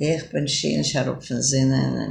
איך בין שיען שערוק אראפ פון זונע